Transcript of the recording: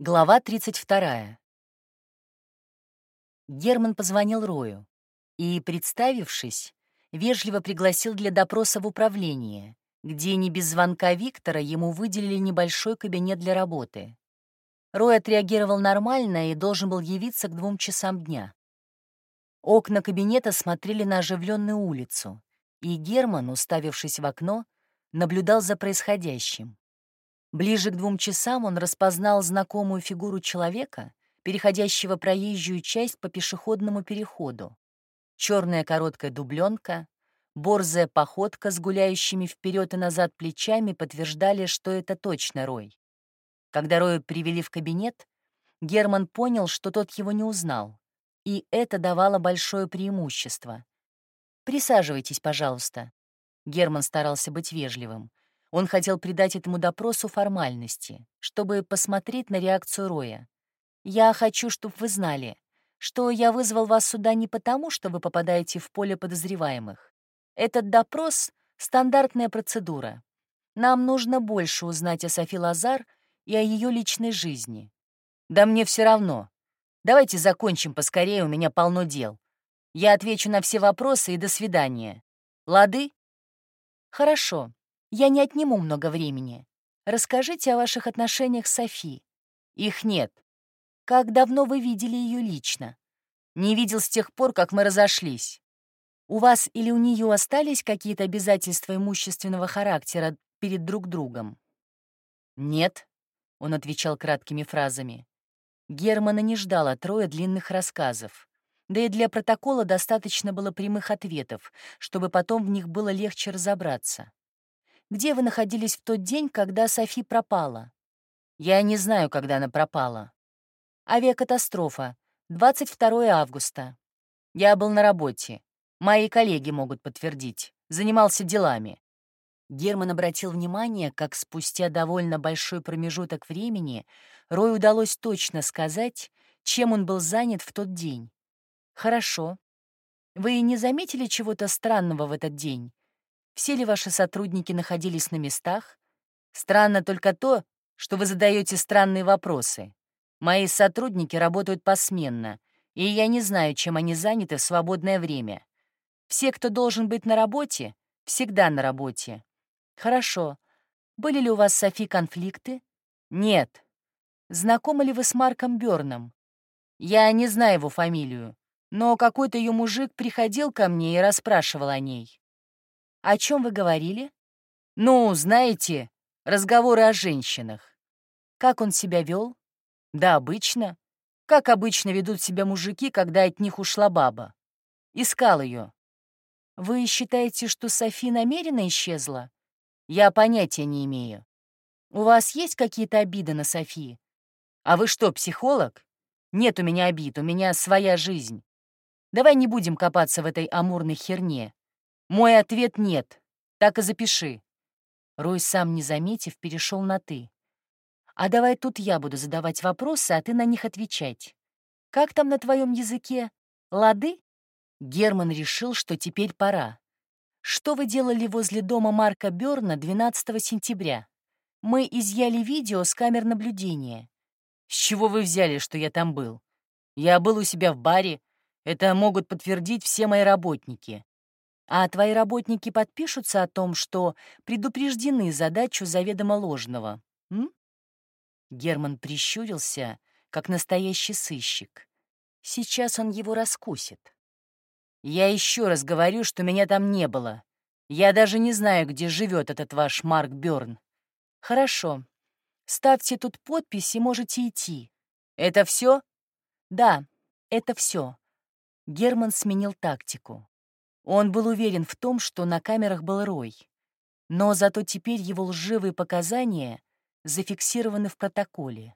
Глава 32. Герман позвонил Рою и, представившись, вежливо пригласил для допроса в управление, где не без звонка Виктора ему выделили небольшой кабинет для работы. Рой отреагировал нормально и должен был явиться к двум часам дня. Окна кабинета смотрели на оживленную улицу, и Герман, уставившись в окно, наблюдал за происходящим. Ближе к двум часам он распознал знакомую фигуру человека, переходящего проезжую часть по пешеходному переходу. Черная короткая дубленка, борзая походка с гуляющими вперед и назад плечами подтверждали, что это точно Рой. Когда Роя привели в кабинет, Герман понял, что тот его не узнал, и это давало большое преимущество. «Присаживайтесь, пожалуйста». Герман старался быть вежливым. Он хотел придать этому допросу формальности, чтобы посмотреть на реакцию Роя. «Я хочу, чтобы вы знали, что я вызвал вас сюда не потому, что вы попадаете в поле подозреваемых. Этот допрос — стандартная процедура. Нам нужно больше узнать о Софи Лазар и о ее личной жизни. Да мне все равно. Давайте закончим поскорее, у меня полно дел. Я отвечу на все вопросы и до свидания. Лады? Хорошо. Я не отниму много времени. Расскажите о ваших отношениях с Софи. Их нет. Как давно вы видели ее лично? Не видел с тех пор, как мы разошлись. У вас или у нее остались какие-то обязательства имущественного характера перед друг другом? Нет, он отвечал краткими фразами. Германа не ждал от Роя длинных рассказов. Да и для протокола достаточно было прямых ответов, чтобы потом в них было легче разобраться. Где вы находились в тот день, когда Софи пропала? Я не знаю, когда она пропала. Авиакатастрофа. 22 августа. Я был на работе. Мои коллеги могут подтвердить. Занимался делами. Герман обратил внимание, как спустя довольно большой промежуток времени Рой удалось точно сказать, чем он был занят в тот день. «Хорошо. Вы не заметили чего-то странного в этот день? Все ли ваши сотрудники находились на местах? Странно только то, что вы задаете странные вопросы. Мои сотрудники работают посменно, и я не знаю, чем они заняты в свободное время. Все, кто должен быть на работе, всегда на работе. Хорошо. Были ли у вас с Софи конфликты? Нет. Знакомы ли вы с Марком Бёрном? Я не знаю его фамилию, но какой-то ее мужик приходил ко мне и расспрашивал о ней. О чем вы говорили? Ну, знаете, разговоры о женщинах. Как он себя вел? Да, обычно. Как обычно ведут себя мужики, когда от них ушла баба. Искал ее. Вы считаете, что Софи намеренно исчезла? Я понятия не имею. У вас есть какие-то обиды на Софи? А вы что, психолог? Нет у меня обид, у меня своя жизнь. Давай не будем копаться в этой амурной херне. Мой ответ — нет. Так и запиши. Рой, сам не заметив, перешел на «ты». А давай тут я буду задавать вопросы, а ты на них отвечать. Как там на твоем языке? Лады? Герман решил, что теперь пора. Что вы делали возле дома Марка Бёрна 12 сентября? Мы изъяли видео с камер наблюдения. С чего вы взяли, что я там был? Я был у себя в баре. Это могут подтвердить все мои работники. А твои работники подпишутся о том, что предупреждены задачу заведомо ложного. М? Герман прищурился, как настоящий сыщик. Сейчас он его раскусит. Я еще раз говорю, что меня там не было. Я даже не знаю, где живет этот ваш Марк Бёрн. Хорошо. Ставьте тут подпись и можете идти. Это все? Да, это все. Герман сменил тактику. Он был уверен в том, что на камерах был Рой. Но зато теперь его лживые показания зафиксированы в протоколе.